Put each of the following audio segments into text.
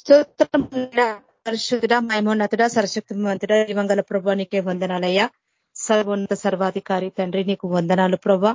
స్తోత్రం పరిశుద్ధుడ మైమోన్నతుడ సరశక్తివంతుడ దివంగల ప్రభా నీకే వందనాలయ్యా. సర్వోన్నత సర్వాధికారి తండ్రి నీకు వందనాలు ప్రభా.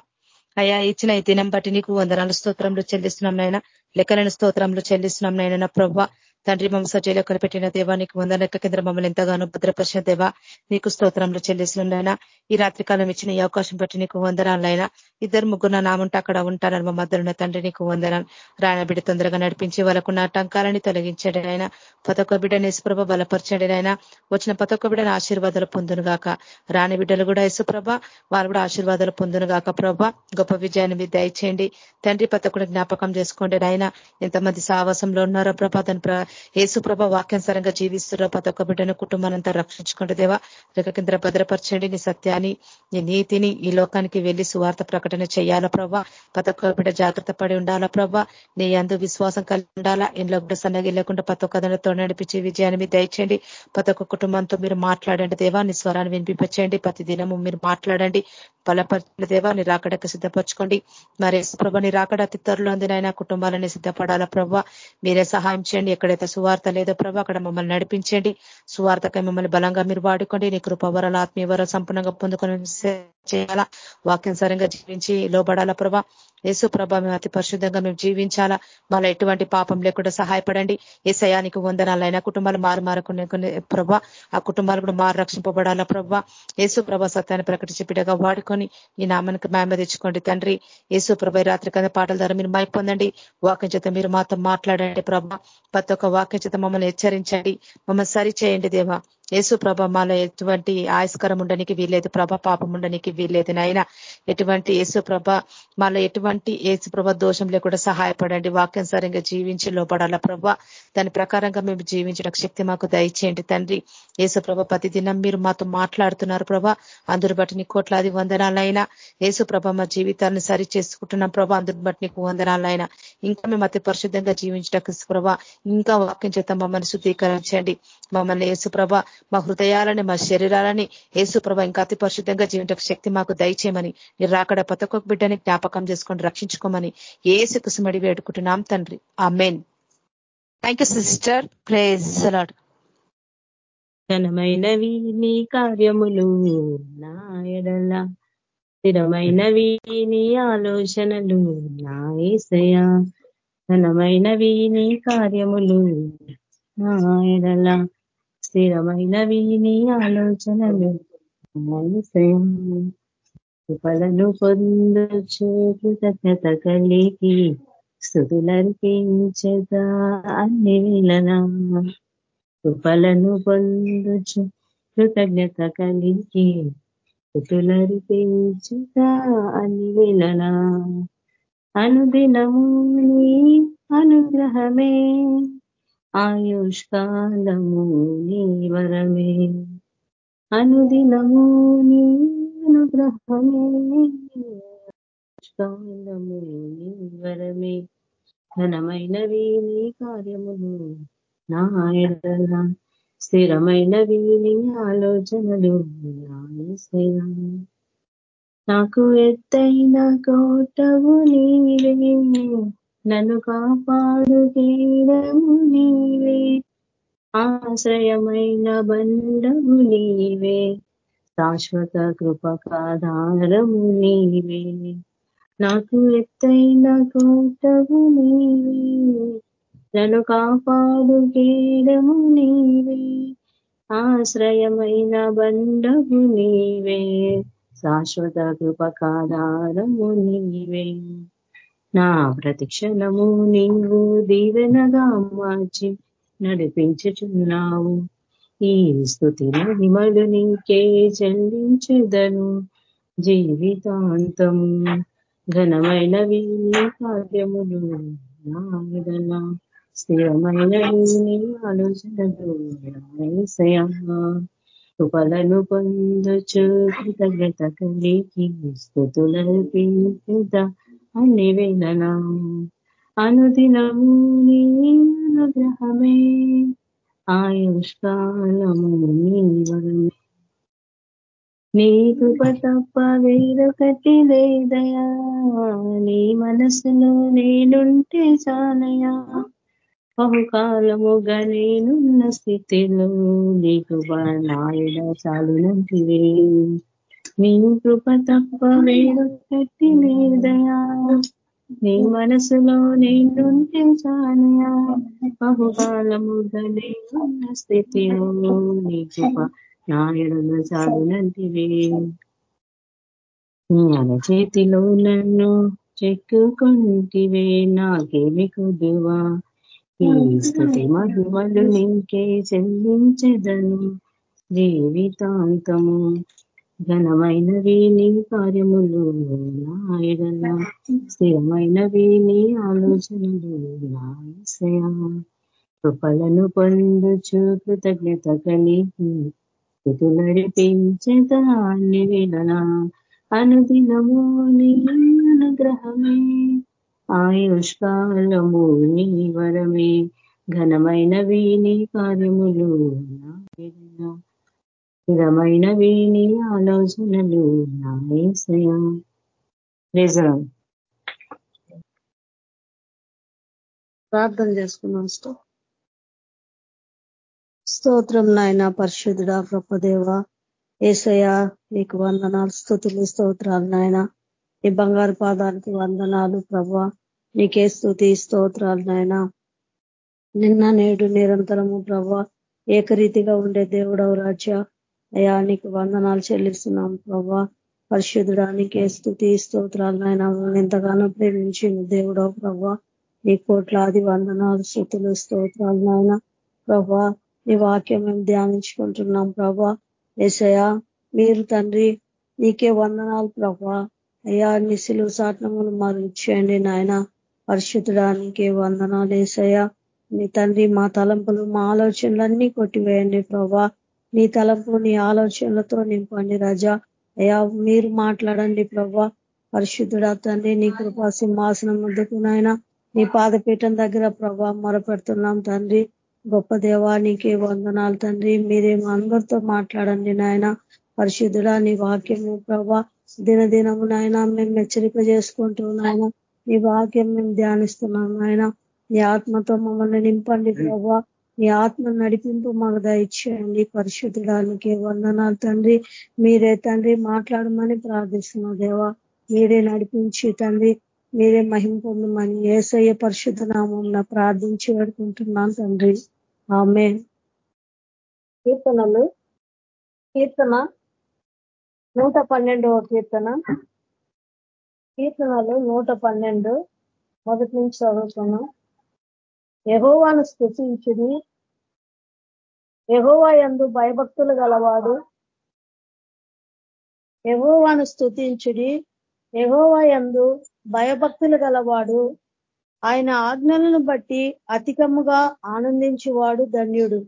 అయ్యా ఇచ్చిన ఈ దినం బట్టి నీకు వందనాలు స్తోత్రంలో చెల్లిస్తున్నాం నాయన. లెక్కలేని స్తోత్రంలో చెల్లిస్తున్నాం నాయన ప్రభా. తండ్రి మమ్మ సజీలో కనిపెట్టిన దేవా నీకు వందనక కింద మమ్మల్ని ఎంతగానో భద్రపరిచిన దేవా నీకు స్తోత్రంలో చెల్లిస్తున్నాయినా ఈ రాత్రికాలం ఇచ్చిన ఈ అవకాశం బట్టి నీకు వందనాలైనా ఇద్దరు ముగ్గురు నామంటే అక్కడ ఉంటానని మా మధ్యలో తండ్రి నీకు వందనాలు. రాయన బిడ్డ తొందరగా నడిపించి వాళ్ళకు నా టంకాలని తొలగించండి ఆయన పతొక్క బిడ్డ నిసుప్రభ బలపరచండి ఆయన వచ్చిన పతొక్క బిడ్డను ఆశీర్వాదాలు పొందును గాక రాని బిడ్డలు కూడా యశుప్రభ వాళ్ళు కూడా ఆశీర్వాదాలు పొందును గాక ప్రభ. గొప్ప విజయాన్ని మీరు దయచేయండి. తండ్రి పతొక్కడు జ్ఞాపకం చేసుకోండి ఆయన ఎంతమంది సావాసంలో ఉన్నారో ప్రభా దాని ఏసుప్రభ వాక్యానుసారంగా జీవిస్తున్న ప్రతి ఒక్క బిడ్డను కుటుంబానంతా రక్షించుకుంటూ దేవా రేఖ కింద భద్రపరచండి. నీ సత్యాన్ని నీ నీతిని ఈ లోకానికి వెళ్ళి సువార్త ప్రకటన చేయాలా ప్రభా? ప్రతి ఒక్క బిడ్డ జాగ్రత్త పడి ఉండాలా ప్రభా? నీ అందు విశ్వాసం కలిగి ఉండాలా? ఇంట్లో కూడా సన్నగి లేకుండా ప్రతి ఒక్కదనతో నడిపించి విజయాన్ని మీరు దయచేయండి. ప్రతి ఒక్క కుటుంబంతో మీరు మాట్లాడండి దేవా. నీ స్వరాన్ని వినిపించండి ప్రతి దినము మీరు మాట్లాడండి. బలపరచండి దేవా. నీ రాకడకు సిద్ధపరచుకోండి. మరి ప్రభ నీ రాకడ అతి త్వరలో అందినైనా కుటుంబాలని సిద్ధపడాలా ప్రభావ మీరే సహాయం చేయండి. ఎక్కడైతే సువార్త లేదో ప్రభా అక్కడ మమ్మల్ని నడిపించండి. సువార్తకై మమ్మల్ని బలంగా మీరు వాడుకోండి. నీ కృపవరాలు ఆత్మీయవరాలు సంపూర్ణంగా పొందుకొని చేయాలా? వాక్యానుసారంగా జీవించి లోబడాలా ప్రభా? యేసు ప్రభ మేము అతి పరిశుద్ధంగా మేము జీవించాలా? మళ్ళీ ఎటువంటి పాపం లేకుండా సహాయపడండి. ఏ సయానికి వందనాలైనా కుటుంబాలు మారు మారకునే ప్రభా ఆ కుటుంబాలు కూడా మారు రక్షింపబడాలా ప్రభా? యేసు ప్రభ సత్యాన్ని ప్రకటించి బిడ్డగా వాడుకొని ఈ నామానికి మేమ తెచ్చుకోండి తండ్రి. యేసు ప్రభ రాత్రి కింద పాటల ద్వారా మీరు మైపొందండి వాక్యం చేత మీరు మాతో మాట్లాడండి ప్రభా. ప్రతి ఒక్క వాక్య చేత మమ్మల్ని హెచ్చరించండి. మమ్మల్ని సరి చేయండి దేవా. యేసు ప్రభ మాలో ఎటువంటి ఆయస్కరం ఉండడానికి వీల్లేదు ప్రభ పాపం ఉండడానికి వీల్లేదు నాయన. ఎటువంటి యేసు ప్రభ మాలో ఎటువంటి యేసు ప్రభ దోషం లేకుండా సహాయపడండి వాక్యం సరంగా జీవించి లోపడాల ప్రభ. దాని ప్రకారంగా మేము జీవించడానికి శక్తి మాకు దయచేయండి తండ్రి. యేసు ప్రభ ప్రతి దినం మీరు మాతో మాట్లాడుతున్నారు ప్రభ. అందరు బట్టి నీ కోట్లాది వందనాలైనా యేసు ప్రభ మా జీవితాన్ని సరి చేసుకుంటున్నాం ప్రభా. అందరి బట్టి నీకు వందనాలైనా ఇంకా మేము అతి పరిశుద్ధంగా జీవించడానికి ప్రభ ఇంకా వాక్యం చేత మమ్మల్ని శుద్ధీకరించండి. మమ్మల్ని యేసు ప్రభ మా హృదయాలని మా శరీరాలని యేసు ప్రభ ఇంకా అతి పరిశుద్ధంగా జీవించక శక్తి మాకు దయచేయమని మీరు రాకడ ప్రతి ఒక్క బిడ్డని జ్ఞాపకం చేసుకొని రక్షించుకోమని ఏసు కుసుమడి వేడుకుంటున్నాం తండ్రి. Amen thank you sister praise the Lord ఘనమైనవి నీ కార్యములు నా స్థిరమైనవి నీ ఆలోచనలు నాయసయా ఘనమైనవి నీ కార్యములు నా స్థిరమైనవి నీ ఆలోచనలు కృపలను పొందొచ్చు కృతజ్ఞత కలిగి స్థుతులర్పించదా అన్ని వేళనా కృపలను పొందొచ్చు కృతజ్ఞత కలిగి స్థుతులర్పించదా అన్ని వేళనా అనుదినము అనుగ్రహమే ఆయుష్కాలము నీ వరమే అనుదినము నీ అనుగ్రహమే. ఆయుష్కాలము నీ వరమే ఘనమైనవి నీ కార్యములు నా స్థిరమైనవి నీ ఆలోచనలు నాకు ఎత్తైన కోటవు నీవే. నన్ను కాపాడు తీరము నీవే. ఆశ్రయమైన బండము నీవే. శాశ్వత కృపకాధారము నీవే. నాకు ఎత్తైన కోటము నీవే. నన్ను కాపాడు తీరము నీవే. ఆశ్రయమైన బండము నీవే. శాశ్వత కృపకాధారము నీవే. నా ప్రతిక్షణము నీవు దీవెనగా మార్చి నడిపించుచున్నావు. ఈ స్థుతి మహిమలు నీకే చెల్లించదను. జీవితాంతం ఘనమైనవి నీ కార్యములు. నాయన స్థిరమైనవి నీ ఆలోచనలు. కృపలను పొందొచ్చు కృతజ్ఞత కలిగి స్థుతులర్పించుతా అన్ని అనుదినము నీ అనుగ్రహమే. ఆయుష్కాలము నీ వరమే నీ కృప తప్ప వేరొకటి లేదయా? నీ మనసులో నేనుంటే చాలయా? బహుకాలముగా నేనున్న స్థితిలో నీకు నాయుడ చాలునంటివే. నీ కృప తప్ప వేరొక్కటి లేదయా? నీ మనసులో నేనుంటే చాలయా? బహుకాలముగా నేనున్న స్థితిలో నీ కృప నాయుడు చాలునంటివే. జ్ఞాన చేతిలో నన్ను చెక్కుకుంటివే నాకేమి కుదువా? ఈ స్థుతి మహిమలు నీకే చెల్లించదను. జీవితాంతము ఘనమైనవి నీ కార్యములు నాయన స్థిరమైనవి నీ ఆలోచనలు నాశయ కృపలను పొందుచు కృతజ్ఞత కలిగి. స్థుతులరిపించదాన్ని వినలా అనుదినము నీ అనుగ్రహమే. ఆయుష్కాలము నీ వరమే. ఘనమైనవి నీ కార్యములు స్థిరమైనవి నీ ఆలోచనలు ప్రార్థన చేసుకున్నాం స్తోత్రం నాయన పరిశుద్ధుడా గొప్పదేవ. ఏసయ నీకు వందనాలు స్థుతులు స్తోత్రాలు నాయన. నీ బంగారు పాదానికి వందనాలు ప్రభా. నీకే స్థుతి స్తోత్రాలు నాయన. నిన్న నేడు నిరంతరము ప్రభా. ఏకరీతిగా ఉండే దేవుడవు రాజ్య. అయా నీకు వందనాలు చెల్లిస్తున్నాం ప్రభా. పరిశుద్ధుడానికి స్థుతి స్తోత్రాలు నాయన. ఎంతగానో ప్రేమించింది దేవుడో ప్రభా. నీ కోట్లాది వందనాలు స్థుతులు స్తోత్రాలు నాయన. ప్రభా నీ వాక్యం మేము ధ్యానించుకుంటున్నాం ప్రభా. ఏసయా మీరు తండ్రి నీకే వందనాలు ప్రభా. అయ్యా నీ సిలువు సాటములు మాకు ఇచ్చేయండి నాయన. పరిశుద్ధడానికి వందనాలు వేసయ్యా నీ తండ్రి మా తలంపులు మా ఆలోచనలన్నీ కొట్టివేయండి ప్రభా. నీ తలపు నీ ఆలోచనలతో నింపండి రజా. అయా మీరు మాట్లాడండి ప్రభా పరిశుద్ధుడా తండ్రి నీ కృపా సింహాసనం ముందుకు నాయన. నీ పాదపీఠం దగ్గర ప్రభా మొరపెడుతున్నాం తండ్రి. గొప్ప నీకే వందనాలు తండ్రి. మీరేమో అందరితో మాట్లాడండి నాయన. పరిశుద్ధుడా నీ వాక్యము ప్రభా దినదినము నాయన మేము హెచ్చరిక చేసుకుంటూ నాయన నీ వాక్యం మేము ధ్యానిస్తున్నాం నాయన. నీ ఆత్మతో మమ్మల్ని నింపండి ప్రభా నీ ఆత్మ నడిపింపు మాకు దయచేయండి పరిశుద్ధడానికి వందనాలు తండ్రి. మీరే తండ్రి మాట్లాడమని ప్రార్థిస్తున్నా దేవా. మీరే నడిపించి తండ్రి మీరే మహిమ పొందమని ఏసయ్య పరిశుద్ధ నామం ప్రార్థించి పెడుకుంటున్నాను తండ్రి. ఆమె కీర్తనలు. కీర్తన నూట పన్నెండవ కీర్తన. కీర్తనలు నూట పన్నెండు. మొదటి నుంచి చదువుతున్నాం. యహోవాను స్థుతించుడి యహోవా ఎందు భయభక్తులు గలవాడు. యహోవాను స్థుతించుడి యహోవా ఎందు భయభక్తులు గలవాడు. ఆయన ఆజ్ఞలను బట్టి అధికముగా ఆనందించువాడు ధన్యుడు.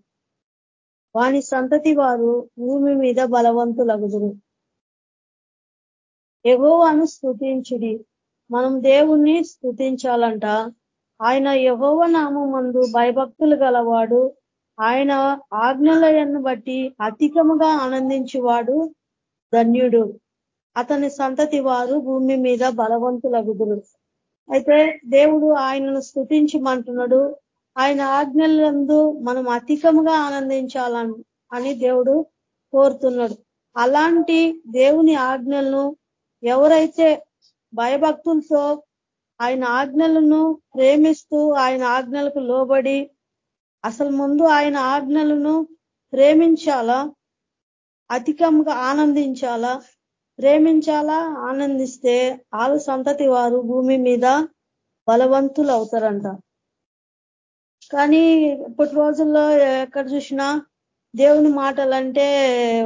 వాని సంతతి వారు భూమి మీద బలవంతులగుదురు. యహోవాను స్థుతించుడి మనం దేవుణ్ణి స్థుతించాలంట ఆయన యహోవ నామందు భయభక్తులు గలవాడు. ఆయన ఆజ్ఞలను బట్టి అధికముగా ఆనందించేవాడు ధన్యుడు. అతని సంతతి వారు భూమి మీద బలవంతులగుదురు. అయితే దేవుడు ఆయనను స్థుతించమంటున్నాడు ఆయన ఆజ్ఞలందు మనం అధికముగా ఆనందించాలని అని దేవుడు కోరుతున్నాడు. అలాంటి దేవుని ఆజ్ఞలను ఎవరైతే భయభక్తులతో ఆయన ఆజ్ఞలను ప్రేమిస్తూ ఆయన ఆజ్ఞలకు లోబడి అసలు ముందు ఆయన ఆజ్ఞలను ప్రేమించాలా? అధికంగా ఆనందించాలా? ప్రేమించాలా? ఆనందిస్తే ఆలు సంతతి వారు భూమి మీద బలవంతులు అవుతారంట కానీ ఇప్పటి రోజుల్లో ఎక్కడ చూసినా దేవుని మాటలంటే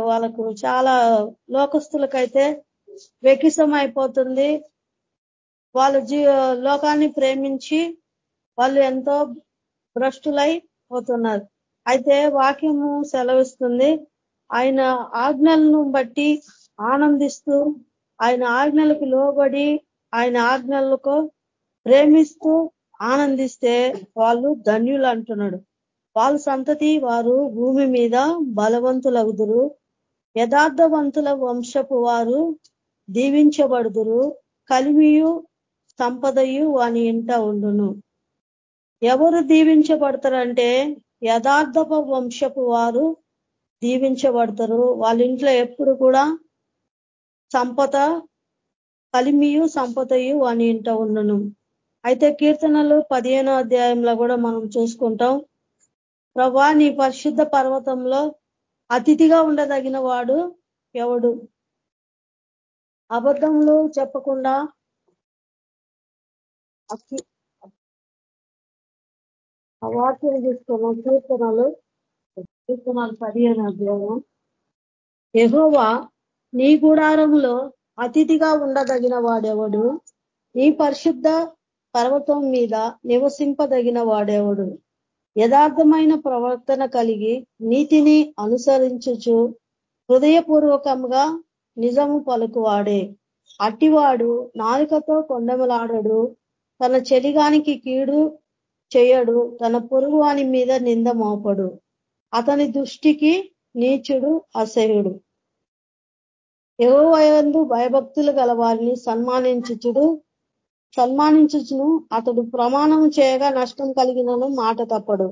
వాళ్ళకు చాలా లోకస్తులకైతే వెకిసం అయిపోతుంది. వాళ్ళు జీ లోకాన్ని ప్రేమించి వాళ్ళు ఎంతో భ్రష్టులై పోతున్నారు. అయితే వాక్యము సెలవిస్తుంది ఆయన ఆజ్ఞలను బట్టి ఆనందిస్తూ ఆయన ఆజ్ఞలకు లోబడి ఆయన ఆజ్ఞలకు ప్రేమిస్తూ ఆనందిస్తే వాళ్ళు ధన్యులు అంటున్నాడు. వాళ్ళ సంతతి వారు భూమి మీద బలవంతులగుదురు యథార్థవంతుల వంశపు వారు దీవించబడుదురు కలిమియు సంపదయు వాని ఇంట ఉండును. ఎవరు దీవించబడతారంటే యథార్థప వంశపు వారు దీవించబడతారు. వాళ్ళ ఇంట్లో ఎప్పుడు కూడా సంపద కలిమియు సంపదయు వాని ఇంట ఉండును. అయితే కీర్తనలు పదిహేనో అధ్యాయంలో కూడా మనం చూసుకుంటాం. ప్రభా నీ పరిశుద్ధ పర్వతంలో అతిథిగా ఉండదగిన వాడు ఎవడు? అబద్ధంలో చెప్పకుండా వాక్యం తీసుకున్నాం కీర్తనలు కీర్తనలు పదిహేను అధ్యాయం. ఎహోవా నీ గుడారంలో అతిథిగా ఉండదగిన వాడెవడు? నీ పరిశుద్ధ పర్వతం మీద నివసింపదగిన వాడెవడు? యథార్థమైన ప్రవర్తన కలిగి నీతిని అనుసరించుచు హృదయపూర్వకంగా నిజము పలుకువాడే. అట్టివాడు నాలుకతో కొండములాడడు తన చెలిగానికి కీడు చేయడు తన పొరుగు వాని మీద నింద మోపడు. అతని దృష్టికి నీచుడు అసహ్యుడు. వయందు భయభక్తులు గల వారిని సన్మానించుచుడు సన్మానించుచును. అతడు ప్రమాణం చేయగా నష్టం కలిగినను మాట తప్పడు.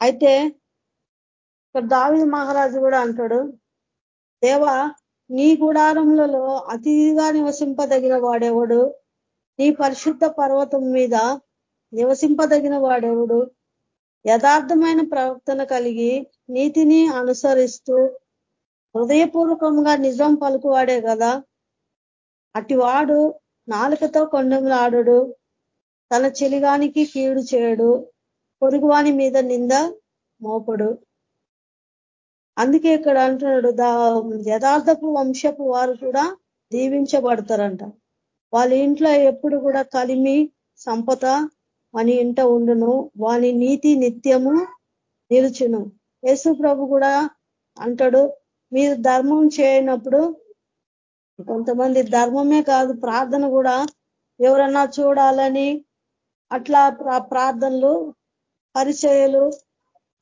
అయితే ఇక్కడ దావి మహారాజు కూడా అంటాడు దేవా నీ గుడారములలో అతిథిగా నివసింపదగిన వాడెవడు? నీ పరిశుద్ధ పర్వతం మీద నివసింపదగిన వాడెవడు? యథార్థమైన ప్రవర్తన కలిగి నీతిని అనుసరిస్తూ హృదయపూర్వకంగా నిజం పలుకువాడే కదా? అటివాడు నాలుకతో కొండములాడు తన చెలిగానికి కీడు చేయడు పొరుగువాని మీద నింద మోపడు. అందుకే ఇక్కడ అంటున్నాడు యథార్థపు వంశపు వారు కూడా దీవించబడతారంట. వాళ్ళ ఇంట్లో ఎప్పుడు కూడా కలిమి సంపద అని ఇంట ఉండును. వాని నీతి నిత్యము నిలుచును. యేసు ప్రభు కూడా అంటాడు మీరు ధర్మం చేయనప్పుడు కొంతమంది ధర్మమే కాదు ప్రార్థన కూడా ఎవరన్నా చూడాలని అట్లా ప్రార్థనలు పరిచయలు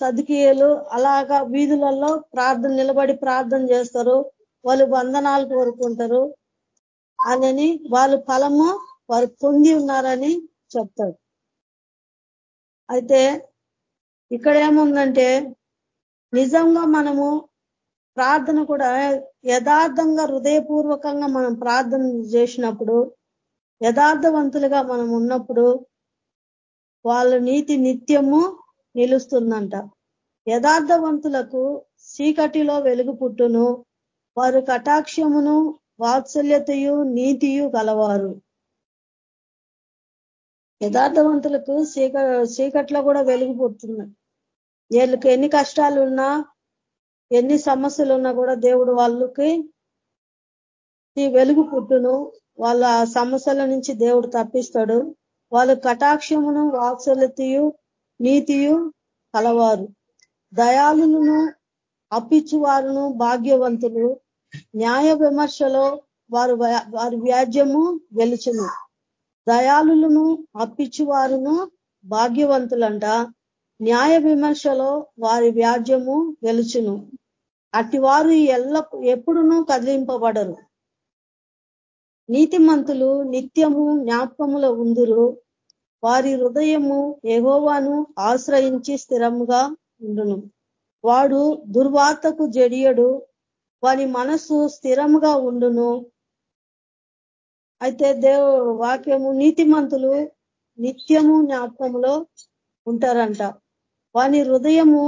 సదుకీయలు అలాగా వీధులలో ప్రార్థన నిలబడి ప్రార్థన చేస్తారు. వాళ్ళు వందనాలు కోరుకుంటారు. అని వాళ్ళు ఫలము వారు పొంది ఉన్నారని చెప్తారు అయితే ఇక్కడ ఏముందంటే నిజంగా మనము ప్రార్థన కూడా యథార్థంగా హృదయపూర్వకంగా మనం ప్రార్థన చేసినప్పుడు యథార్థవంతులుగా మనం ఉన్నప్పుడు వాళ్ళ నీతి నిత్యము నిలుస్తుందంట. యథార్థవంతులకు చీకటిలో వెలుగు పుట్టును వారు కటాక్షమును వాత్సల్యతయు నీతియు కలవారు యథార్థవంతులకు చీక చీకట్లో కూడా వెలుగు పుట్టున్నాయి వీళ్ళకి ఎన్ని కష్టాలు ఉన్నా ఎన్ని సమస్యలు ఉన్నా కూడా దేవుడు వాళ్ళకి వెలుగు పుట్టును. వాళ్ళ సమస్యల నుంచి దేవుడు తప్పిస్తాడు. వాళ్ళు కటాక్షమును వాత్సల్యతయు నీతియు కలవారు. దయాలులను అప్పించువారును భాగ్యవంతులు. న్యాయ విమర్శలో వారు వారి వ్యాజ్యము వెలుచును దయాలులను అప్పించువారును భాగ్యవంతులంట. న్యాయ విమర్శలో వారి వ్యాజ్యము వెలుచును అటివారు ఎల్ల ఎప్పుడునూ కదిలింపబడరు. నీతిమంతులు నిత్యము జ్ఞాపకముల ఉందురు. వారి హృదయము ఎగోవాను ఆశ్రయించి స్థిరముగా ఉండును. వాడు దుర్వార్తకు జడియడు. వాని మనస్సు స్థిరముగా ఉండును. అయితే దేవు వాక్యము నీతిమంతులు నిత్యము జ్ఞాపకములో ఉంటారంట. వాని హృదయము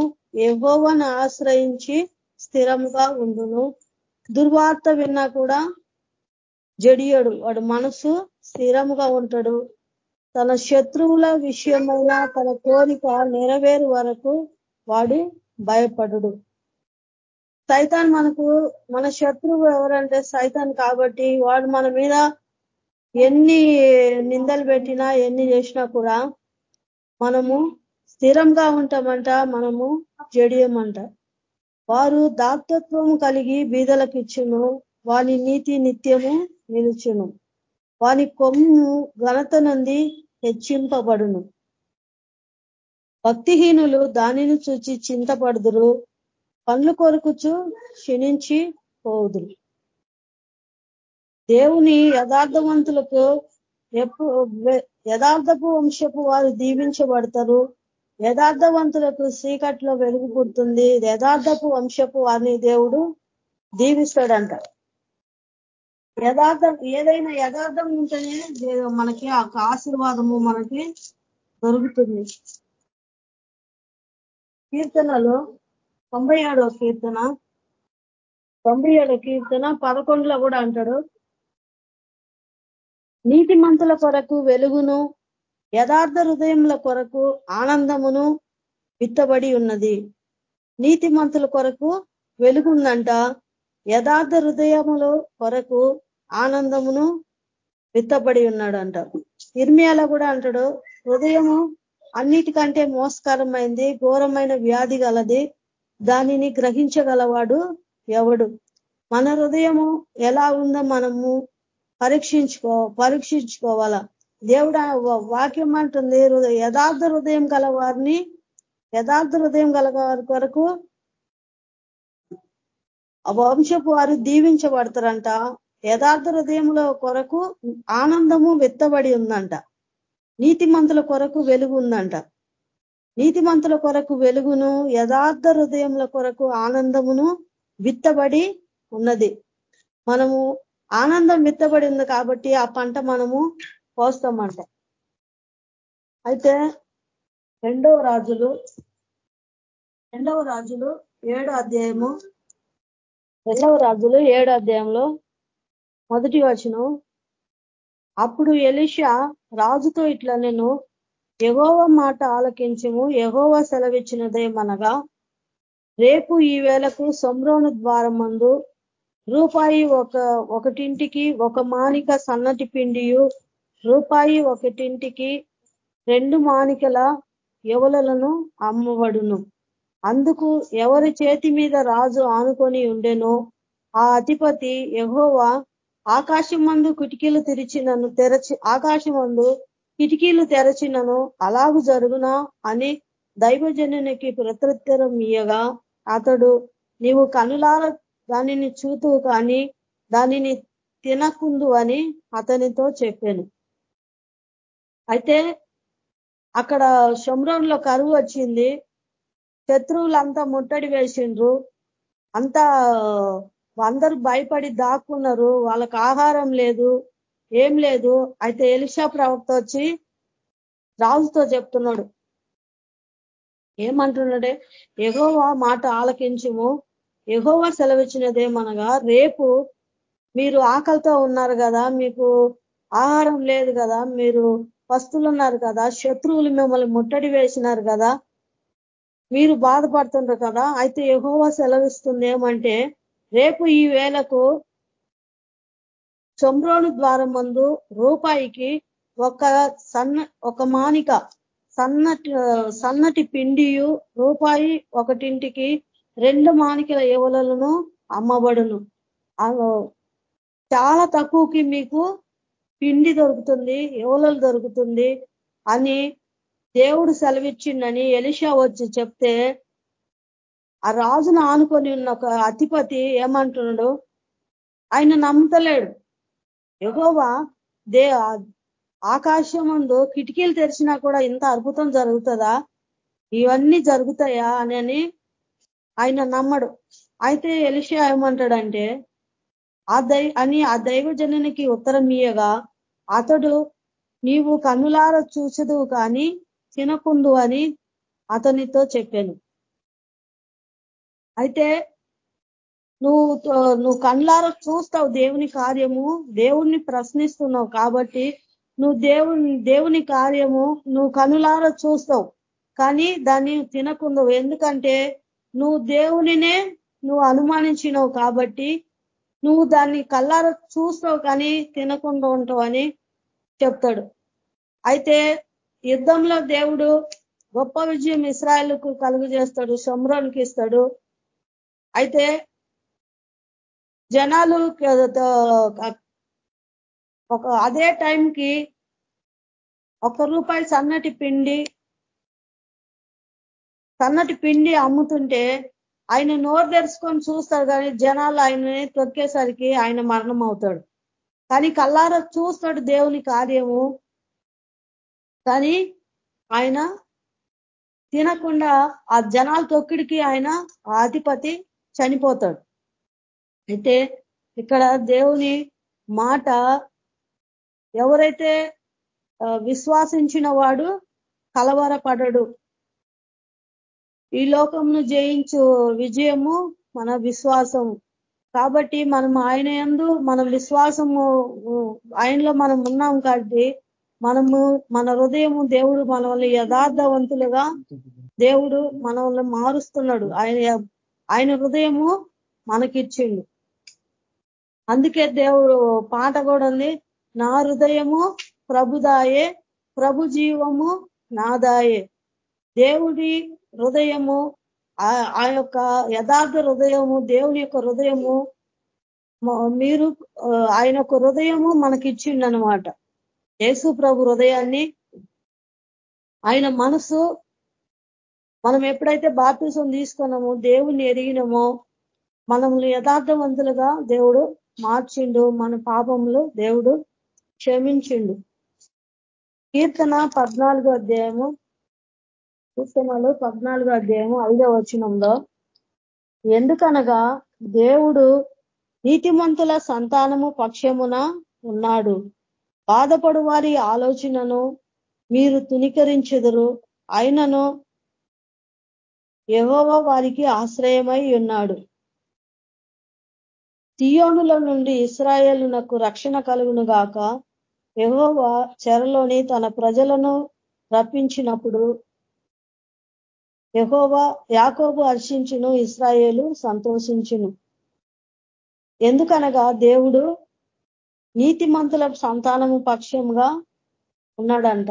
ఎగోవను ఆశ్రయించి స్థిరముగా ఉండును. దుర్వార్త విన్నా కూడా జడియడు. వాడు మనసు స్థిరముగా ఉంటాడు. తన శత్రువుల విషయమైన తన కోరిక నెరవేరు వరకు వాడు భయపడు సైతాన్ మనకు మన శత్రువు ఎవరంటే సైతాన్ కాబట్టి వాడు మన మీద ఎన్ని నిందలు పెట్టినా ఎన్ని చేసినా కూడా మనము స్థిరంగా ఉంటామంట మనము జడియమంట. వారు దాతత్వము కలిగి బీదలకు ఇచ్చును వాని నీతి నిత్యము నిలుచును. వాని కొమ్ము ఘనత నుండి హెచ్చింపబడును. భక్తిహీనులు దానిని చూచి చింతపడుదురు పండ్లు కొరుకుచు క్షీణించి పోదురు దేవుని యథార్థవంతులకు యథార్థపు వంశపు వారు దీవించబడతారు. యథార్థవంతులకు చీకట్లో వెలుగు పుడుతుంది. యథార్థపు వంశపు వారిని దేవుడు దీవిస్తాడంట. యథార్థం ఏదైనా యథార్థం ఉంటేనే మనకి ఆ ఆశీర్వాదము మనకి దొరుకుతుంది. కీర్తనలో తొంభై ఏడో కీర్తన. తొంభై ఏడో కీర్తన పదకొండులో కూడా అంటాడు. నీతిమంతుల కొరకు వెలుగును యథార్థ హృదయముల కొరకు ఆనందమును విత్తబడి ఉన్నది. నీతి మంతుల కొరకు వెలుగుందంట. యథార్థ హృదయముల కొరకు ఆనందమును విత్తబడి ఉన్నాడంట. ఇర్మియాల కూడా అంటాడు హృదయము అన్నిటికంటే మోసకరమైంది ఘోరమైన వ్యాధి గలది. దానిని గ్రహించగలవాడు ఎవడు? మన హృదయము ఎలా ఉందో మనము పరీక్షించుకో పరీక్షించుకోవాలా? దేవుడు వాక్యం అంటుంది యథార్థ హృదయం గల వారిని యథార్థ హృదయం గల వారి కొరకు వంశపు వారు దీవించబడతారంట. యథార్థ హృదయంలో కొరకు ఆనందము వెత్తబడి ఉందంట. నీతిమంతుల కొరకు వెలుగు ఉందంట. నీతిమంతుల కొరకు వెలుగును యథార్థ హృదయముల కొరకు ఆనందమును విత్తబడి ఉన్నది. మనము ఆనందం విత్తబడి ఉంది కాబట్టి ఆ పంట మనము పోస్తామంట. అయితే రెండవ రాజులు రెండవ రాజులు ఏడో అధ్యాయము రెండవ రాజులు ఏడో అధ్యాయంలో మొదటి వచనం అప్పుడు ఎలిషా రాజుతో ఇట్లా నేను ఎగోవ మాట ఆలకించము ఎగోవ సెలవిచ్చినదేమనగా రేపు ఈ వేళకు సమ్రోను ద్వారం మందు రూపాయి ఒక ఒకటింటికి ఒక మానిక సన్నటి పిండియు రూపాయి ఒకటింటికి రెండు మానికల యువలలను అమ్మబడును అందుకు ఎవరి చేతి మీద రాజు ఆనుకొని ఉండెనో ఆ అధిపతి యహోవా ఆకాశం మందు కిటికీలు తెరిచినను తెరచి ఆకాశం మందు కిటికీలు తెరచినను అలాగు జరుగునా అని దైవజనునికి ప్రత్యుత్తరం ఇయ్యగా అతడు నీవు కనులాల దానిని చూతూ కానీ దానిని తినకుందు అని అతనితో చెప్పాను. అయితే అక్కడ శంభ్రంలో కరువు వచ్చింది. శత్రువులంతా ముట్టడి వేసిండ్రు. అంతా అందరూ భయపడి దాక్కున్నారు. వాళ్ళకి ఆహారం లేదు. ఏం లేదు. అయితే ఎలిషా ప్రవక్త వచ్చి రాజుతో చెప్తున్నాడు. ఏమంటున్నాడే? ఎగోవా మాట ఆలకించము. ఎగోవా సెలవిచ్చినదేమనగా రేపు మీరు ఆకలితో ఉన్నారు కదా మీకు ఆహారం లేదు కదా మీరు పస్తులు ఉన్నారు కదా శత్రువులు మిమ్మల్ని ముట్టడి వేసినారు కదా మీరు బాధపడుతుండ్రు కదా అయితే ఎగోవా సెలవిస్తుంది ఏమంటే రేపు ఈ వేళకు చొమ్రోను ద్వారం మందు రూపాయికి ఒక సన్న ఒక మానిక సన్నటి సన్నటి పిండియు రూపాయి ఒకటింటికి రెండు మానికల ఎవలను అమ్మబడును. చాలా తక్కువకి మీకు పిండి దొరుకుతుంది ఎవలలు దొరుకుతుంది అని దేవుడు సెలవిచ్చిండని ఎలిషా వచ్చి చెప్తే ఆ రాజును ఆనుకొని ఉన్న ఒక అధిపతి ఏమంటున్నాడు? ఆయన నమ్ముతలేడు. ఎగోవా దే ఆకాశం ముందు కిటికీలు తెరిచినా కూడా ఇంత అద్భుతం జరుగుతుందా? ఇవన్నీ జరుగుతాయా అని ఆయన నమ్మడు. అయితే ఎలిషియా ఏమంటాడంటే ఆ దై అని ఆ దైవ జనునికి ఉత్తరం ఇయ్యగా అతడు నీవు కన్నులార చూచదు కానీ తినకుండు అని అతనితో చెప్పాను. అయితే నువ్వు నువ్వు కళ్ళారా చూస్తావు దేవుని కార్యము దేవుణ్ణి ప్రశ్నిస్తున్నావు కాబట్టి నువ్వు దేవుని దేవుని కార్యము నువ్వు కనులారా చూస్తావు. కానీ దాన్ని తినకుండవు. ఎందుకంటే నువ్వు దేవునినే నువ్వు అనుమానించినవు కాబట్టి నువ్వు దాన్ని కళ్ళారా చూస్తావు కానీ తినకుండా ఉంటావు అని చెప్తాడు. అయితే యుద్ధంలో దేవుడు గొప్ప విజయం ఇస్రాయల్కు కలుగు చేస్తాడు శంభ్రానికి ఇస్తాడు. అయితే జనాలు ఒక అదే టైంకి ఒక రూపాయి సన్నటి పిండి సన్నటి పిండి అమ్ముతుంటే ఆయన నోరు తెరుచుకొని చూస్తాడు కానీ జనాలు ఆయనని తొక్కేసరికి ఆయన మరణం అవుతాడు కానీ కల్లార చూస్తాడు దేవుని కార్యము. కానీ ఆయన తినకుండా ఆ జనాల తొక్కిడికి ఆయన అధిపతి చనిపోతాడు. అయితే ఇక్కడ దేవుని మాట ఎవరైతే విశ్వాసించిన వాడు కలవరపడడు. ఈ లోకంను జయించు విజయము మన విశ్వాసము. కాబట్టి మనం ఆయన ఎందు మన విశ్వాసము ఆయనలో మనం ఉన్నాం కాబట్టి మనము మన హృదయము దేవుడు మనల్ని యథార్థవంతులుగా దేవుడు మనల్ని మారుస్తున్నాడు. ఆయన ఆయన హృదయము మనకిచ్చిండు. అందుకే దేవుడు పాట కూడా ఉంది. నా హృదయము ప్రభుదాయే ప్రభు జీవము నాదాయే. దేవుడి హృదయము ఆ యొక్క యథార్థ హృదయము దేవుని యొక్క హృదయము మీరు ఆయన యొక్క హృదయము మనకిచ్చిండనమాట. యేసు ప్రభు హృదయాన్ని ఆయన మనసు మనం ఎప్పుడైతే బాప్తిసం తీసుకున్నామో దేవుణ్ణి ఎరిగినమో మనల్ని యథార్థవంతులుగా దేవుడు మార్చిండు మన పాపంలో దేవుడు క్షమించిండు. కీర్తన పద్నాలుగో అధ్యాయము కీర్తనలు పద్నాలుగో అధ్యాయము ఐదో వచనంలో ఎందుకనగా దేవుడు నీతిమంతుల సంతానము పక్షమున ఉన్నాడు. బాధపడు వారి ఆలోచనను మీరు తునికరించెదరు. అయినను ఎవో వారికి ఆశ్రయమై ఉన్నాడు. తియోనుల నుండి ఇస్రాయేలునకు రక్షణ కలుగును గాక. యహోవ చెరలోని తన ప్రజలను రప్పించినప్పుడు యహోవా యాకోబు హర్షించును ఇస్రాయేలు సంతోషించును. ఎందుకనగా దేవుడు నీతిమంతుల సంతానము పక్షంగా ఉన్నాడంట.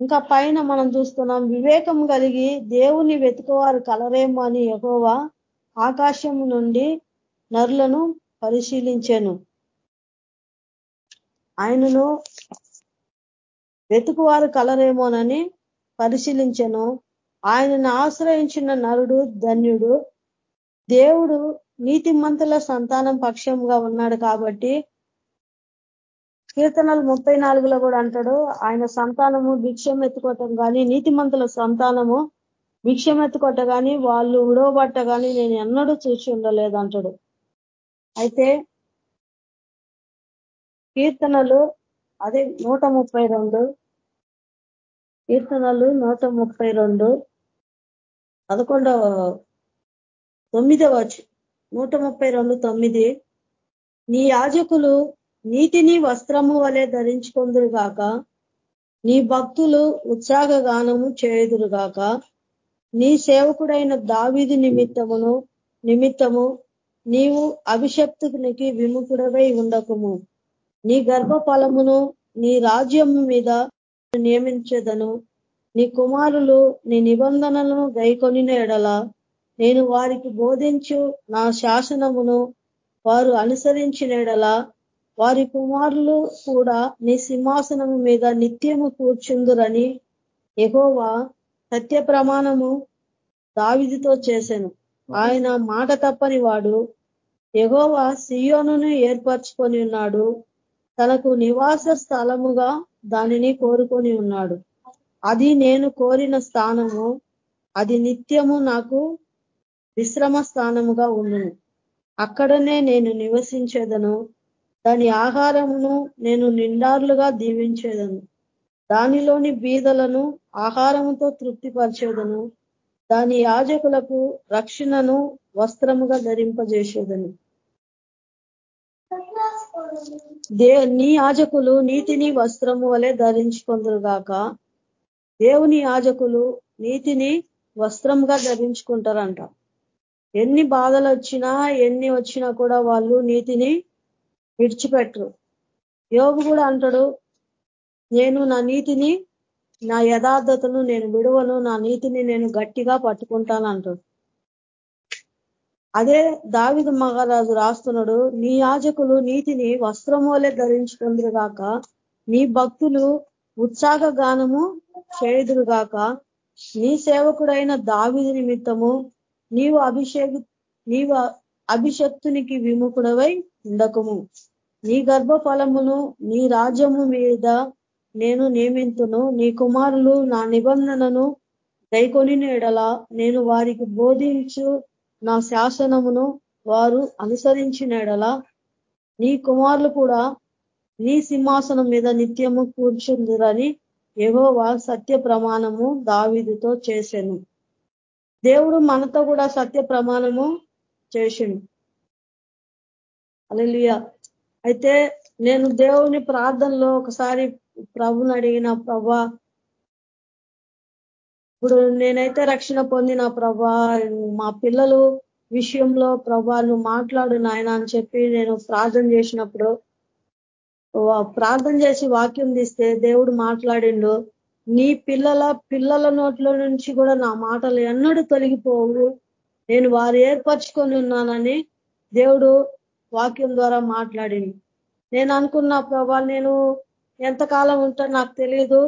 ఇంకా పైన మనం చూస్తున్నాం వివేకం కలిగి దేవుని వెతుకువారు కలరేమో అని యహోవా ఆకాశం నుండి నరులను పరిశీలించాను. ఆయనను వెతుకువారు కలరేమోనని పరిశీలించను. ఆయనను ఆశ్రయించిన నరుడు ధన్యుడు దేవుడు నీతిమంతుల సంతానం పక్షంగా ఉన్నాడు కాబట్టి కీర్తనలు ముప్పై నాలుగులో కూడా అంటాడు ఆయన సంతానము భిక్షం ఎత్తుకోవటం కానీ నీతిమంతుల సంతానము భిక్షం ఎత్తుకోట కానీ వాళ్ళు ఉడవబట్ట కానీ నేను ఎన్నడూ చూసి ఉండలేదు అంటాడు అయితే కీర్తనలు అదే నూట ముప్పై రెండు. కీర్తనలు నూట ముప్పై రెండు. పదకొండవ తొమ్మిదవ నూట ముప్పై రెండు తొమ్మిది. నీ యాజకులు నీతిని వస్త్రము వలె ధరించుకుందురుగాక నీ భక్తులు ఉత్సాహ గానము చేయుదురుగాక నీ సేవకుడైన దావిది నిమిత్తమును నిమిత్తము నీవు అభిషక్తునికి విముఖుడవై ఉండకము. నీ గర్భఫలమును నీ రాజ్యము మీద నియమించదను. నీ కుమారులు నీ నిబంధనలను గైకొని ఎడల నేను వారికి బోధించు నా శాసనమును వారు అనుసరించిన ఎడల వారి కుమారులు కూడా నీ సింహాసనము మీద నిత్యము కూర్చుందురని ఎగోవా సత్య ప్రమాణము దావిదితో చేశాను ఆయన మాట తప్పని వాడు ఎగోవా సియోనును ఏర్పరచుకొని ఉన్నాడు. తనకు నివాస స్థలముగా దానిని కోరుకొని ఉన్నాడు. అది నేను కోరిన స్థానము. అది నిత్యము నాకు విశ్రమ స్థానముగా ఉండును. అక్కడనే నేను నివసించేదను. దాని ఆహారమును నేను నిండార్లుగా దీవించేదను. దానిలోని బీదలను ఆహారముతో తృప్తిపరిచేదను. దాని యాజకులకు రక్షణను వస్త్రముగా ధరింపజేసేదను. నీ యాజకులు నీతిని వస్త్రము వలె ధరించుకుందరుగాక దేవుని యాజకులు నీతిని వస్త్రంగా ధరించుకుంటారంట. ఎన్ని బాధలు వచ్చినా ఎన్ని వచ్చినా కూడా వాళ్ళు నీతిని విడిచిపెట్టరు. యోగు కూడా అంటాడు నేను నా నీతిని నా యథార్థతను నేను విడువను నా నీతిని నేను గట్టిగా పట్టుకుంటాను అంటాడు. అదే దావిద మహారాజు రాస్తున్నాడు నీ యాజకులు నీతిని వస్త్రమోలే వలె ధరించుకుందరుగాక నీ భక్తులు ఉత్సాహ గానము చేయుదురుగాక నీ సేవకుడైన దావిది నిమిత్తము నీవు అభిషేక నీవు అభిషక్తునికి విముఖుడవై ఉండకము. నీ గర్భఫలమును నీ రాజ్యము మీద నేను నియమింతును. నీ కుమారులు నా నిబంధనను గైకొని నేడలా నేను వారికి బోధించు నా శాసనమును వారు అనుసరించినడలా నీ కుమారులు కూడా నీ సింహాసనం మీద నిత్యము కూర్చుందిరని ఏవోవా సత్య ప్రమాణము దావిదితో చేశాను దేవుడు మనతో కూడా సత్య ప్రమాణము చేసిండు అలలియా అయితే నేను దేవుని ప్రార్థనలో ఒకసారి ప్రభుని అడిగిన ప్రభా ఇప్పుడు నేనైతే రక్షణ పొందిన ప్రభా మా పిల్లలు విషయంలో ప్రభా నువ్వు మాట్లాడు నాయన అని చెప్పి నేను ప్రార్థన చేసినప్పుడు ప్రార్థన చేసి వాక్యం తీస్తే దేవుడు మాట్లాడిండు నీ పిల్లల పిల్లల నోట్ల నుంచి కూడా నా మాటలు ఎన్నడూ తొలగిపోవు నేను వారు ఏర్పరచుకొని ఉన్నానని దేవుడు వాక్యం ద్వారా మాట్లాడింది నేను అనుకున్న ప్రభా నేను ఎంతకాలం ఉంటా నాకు తెలియదు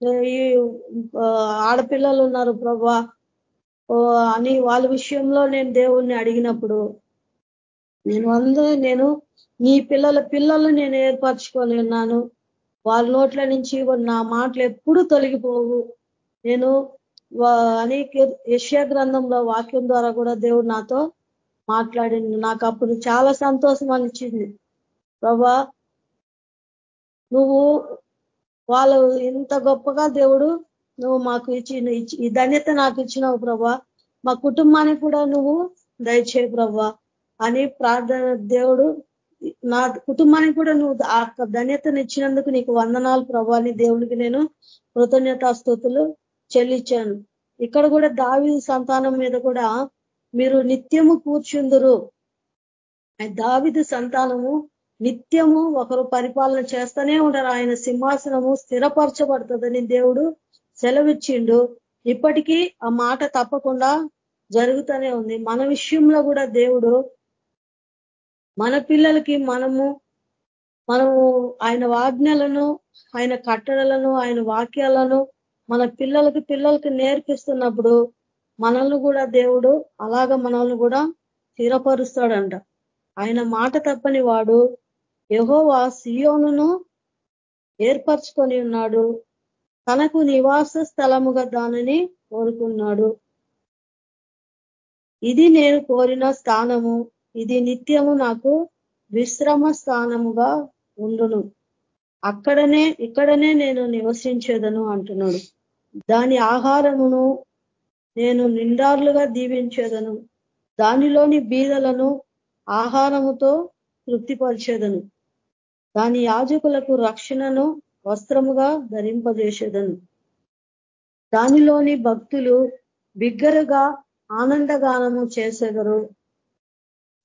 ఈ ఆడపిల్లలు ఉన్నారు ప్రభా. అని వాళ్ళ విషయంలో నేను దేవుణ్ణి అడిగినప్పుడు నేను అందరూ నేను నీ పిల్లల పిల్లలు నేను ఏర్పరచుకొని ఉన్నాను. వాళ్ళ నోట్ల నుంచి నా మాటలు ఎప్పుడు తొలగిపోవు. నేను అనేక యశ్యా గ్రంథంలో వాక్యం ద్వారా కూడా దేవుడు నాతో మాట్లాడింది నాకు అప్పుడు చాలా సంతోషం అనిచింది ప్రభా నువ్వు వాళ్ళు ఇంత గొప్పగా దేవుడు నువ్వు మాకు ఇచ్చి ఈ ధన్యత నాకు ఇచ్చినావు ప్రభా. మా కుటుంబానికి కూడా నువ్వు దయచేయి ప్రభా అని ప్రార్థన దేవుడు నా కుటుంబానికి కూడా నువ్వు ఆ ధన్యతను ఇచ్చినందుకు నీకు వందనాలు ప్రభా అని దేవుడికి నేను కృతజ్ఞతాస్థుతులు చెల్లించాను. ఇక్కడ కూడా దావి సంతానం మీద కూడా మీరు నిత్యము కూర్చుందరు. దావిది సంతానము నిత్యము ఒకరు పరిపాలన చేస్తూనే ఉంటారు. ఆయన సింహాసనము స్థిరపరచబడుతుందని దేవుడు సెలవిచ్చిండు. ఇప్పటికీ ఆ మాట తప్పకుండా జరుగుతూనే ఉంది. మన విషయంలో కూడా దేవుడు మన పిల్లలకి మనము మనము ఆయన వాజ్ఞలను ఆయన కట్టడలను ఆయన వాక్యాలను మన పిల్లలకి పిల్లలకి నేర్పిస్తున్నప్పుడు మనల్ని కూడా దేవుడు అలాగ మనల్ని కూడా స్థిరపరుస్తాడంట. ఆయన మాట తప్పని వాడు యహోవా సియోనును ఏర్పరచుకొని ఉన్నాడు. తనకు నివాస స్థలముగా దానిని కోరుకున్నాడు. ఇది నేను కోరిన స్థానము. ఇది నిత్యము నాకు విశ్రమ స్థానముగా ఉండును. అక్కడనే ఇక్కడనే నేను నివసించేదను అంటున్నాడు. దాని ఆహారమును నేను నిండార్లుగా దీవించేదను. దానిలోని బీదలను ఆహారముతో తృప్తిపరిచేదను. దాని యాజకులకు రక్షణను వస్త్రముగా ధరింపజేసేదను. దానిలోని భక్తులు బిగ్గరగా ఆనందగానము చేసేదరు.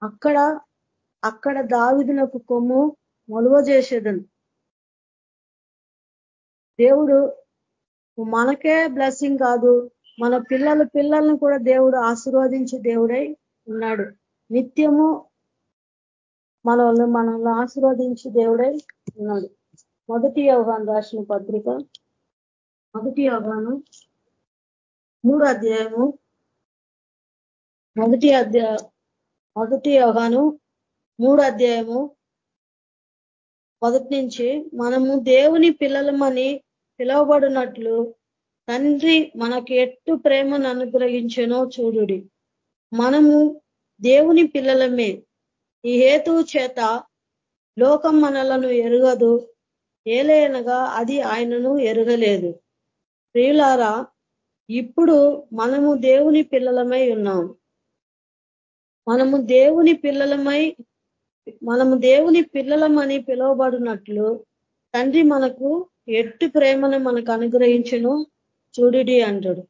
అక్కడ అక్కడ దావిదులకు కొమ్ము మొలువజేసేదను. దేవుడు మనకే బ్లెస్సింగ్ కాదు. మన పిల్లల పిల్లలను కూడా దేవుడు ఆశీర్వదించి దేవుడై ఉన్నాడు. నిత్యము మనల్ని మనల్ని ఆశీర్వదించి దేవుడై ఉన్నాడు. మొదటి యోగాను రాసిన పత్రిక మొదటి యోగాను మూడు అధ్యాయము మొదటి అధ్యాయ మొదటి యోగాను మూడు అధ్యాయము మొదటి నుంచి మనము దేవుని పిల్లలమని పిలువబడినట్లు తండ్రి మనకు ఎట్టు ప్రేమను అనుగ్రహించనో చూడుడి. మనము దేవుని పిల్లలమే. ఈ హేతువు చేత లోకం మనలను ఎరగదు. ఏలైనగా అది ఆయనను ఎరగలేదు. ప్రియులారా ఇప్పుడు మనము దేవుని పిల్లలమై ఉన్నాం. మనము దేవుని పిల్లలమై మనము దేవుని పిల్లలమని పిలువబడినట్లు తండ్రి మనకు ఎట్టు ప్రేమను మనకు అనుగ్రహించను చూడిడి అంటాడు.